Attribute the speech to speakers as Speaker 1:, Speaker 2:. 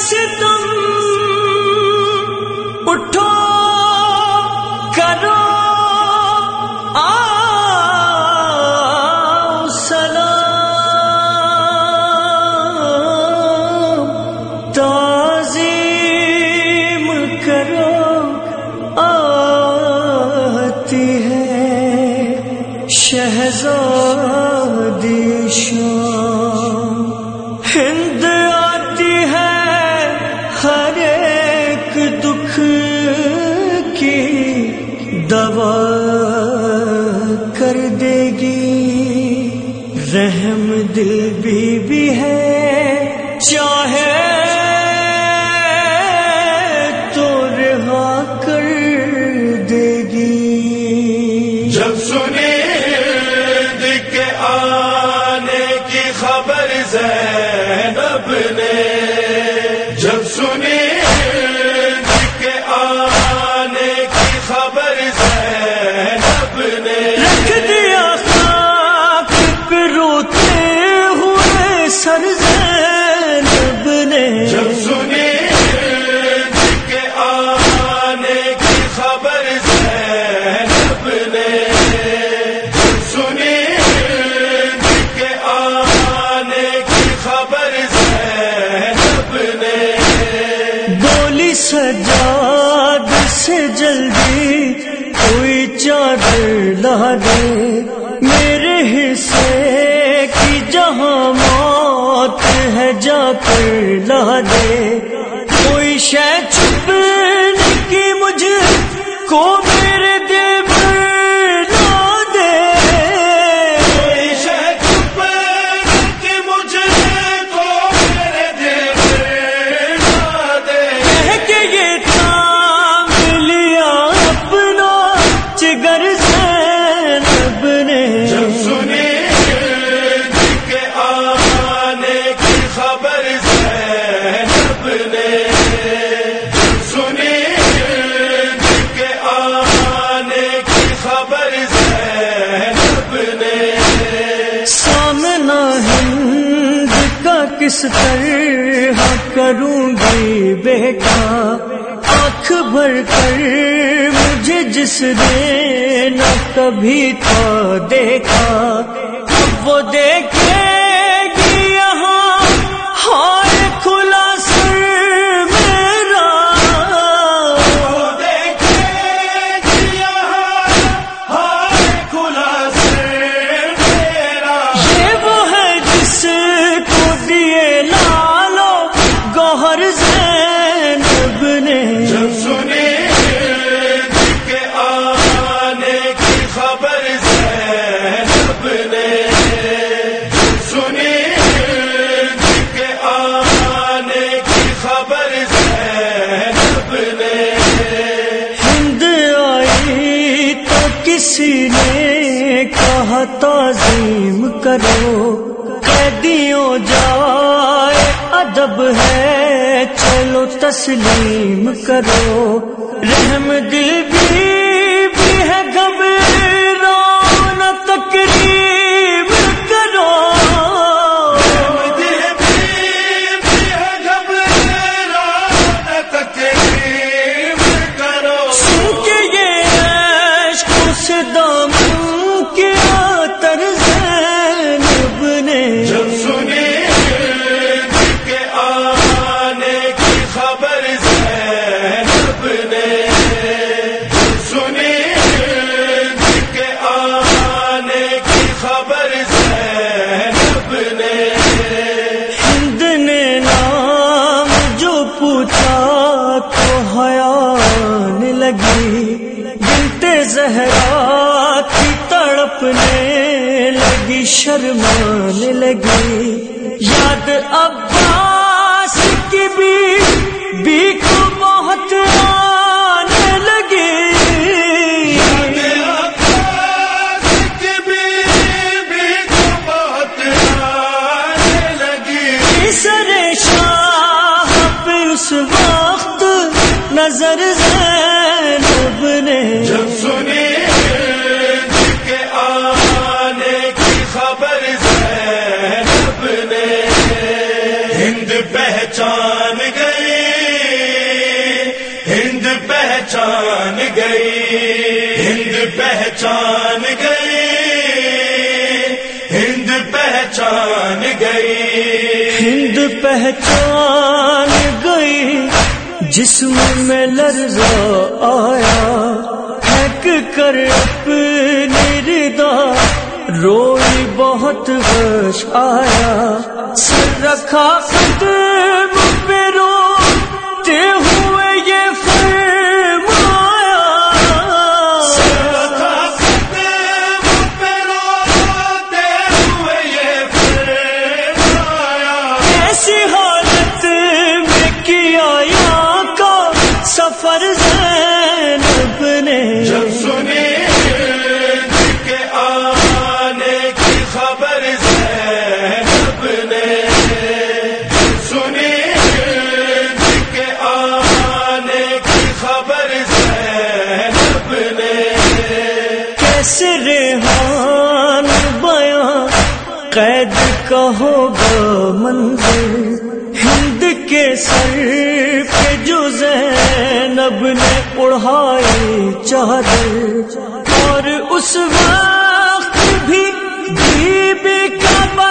Speaker 1: سے تم اٹھو کرو آ سلام تعظیم کرو آتی ہے شہزادی دل بھی بی ہے سجاد سے جلدی، کوئی چادر لا دے۔ میرے حصے کی جہاں موت ہے، جا کر لا دے۔ کوئی شہ چھپنے کی مجھے کو کس طرح کروں گی بیٹا؟ آنکھ بھر کر مجھے جس نے نہ کبھی تھا دیکھا، وہ دیکھ کسی نے کہا، تعظیم کرو، قیدیوں جائے، ادب ہے، چلو تسلیم کرو، رحم دل بھی لگی بنتے زہرا کی تڑپنے لگی شرمان لگی۔ یاد عباس کی بھی بی کو بہت آنے لگی۔ سر شاہ پہ اس وقت نظر زینب
Speaker 2: پہچان گئی۔ ہند پہچان گئی۔ ہند پہچان گئی۔
Speaker 1: ہند پہچان گئی۔ جسم میں لرزا آیا۔ پھینک کر اپنی ردا۔ روئی بہت خوش آیا۔ سر رکھا قدر ایسی حالت میں کیا یہاں کا سفر ہوگا منظر ہند کے سر پہ جو زینب نے اڑھائی چادر اور اس وقت بھی بی بی کا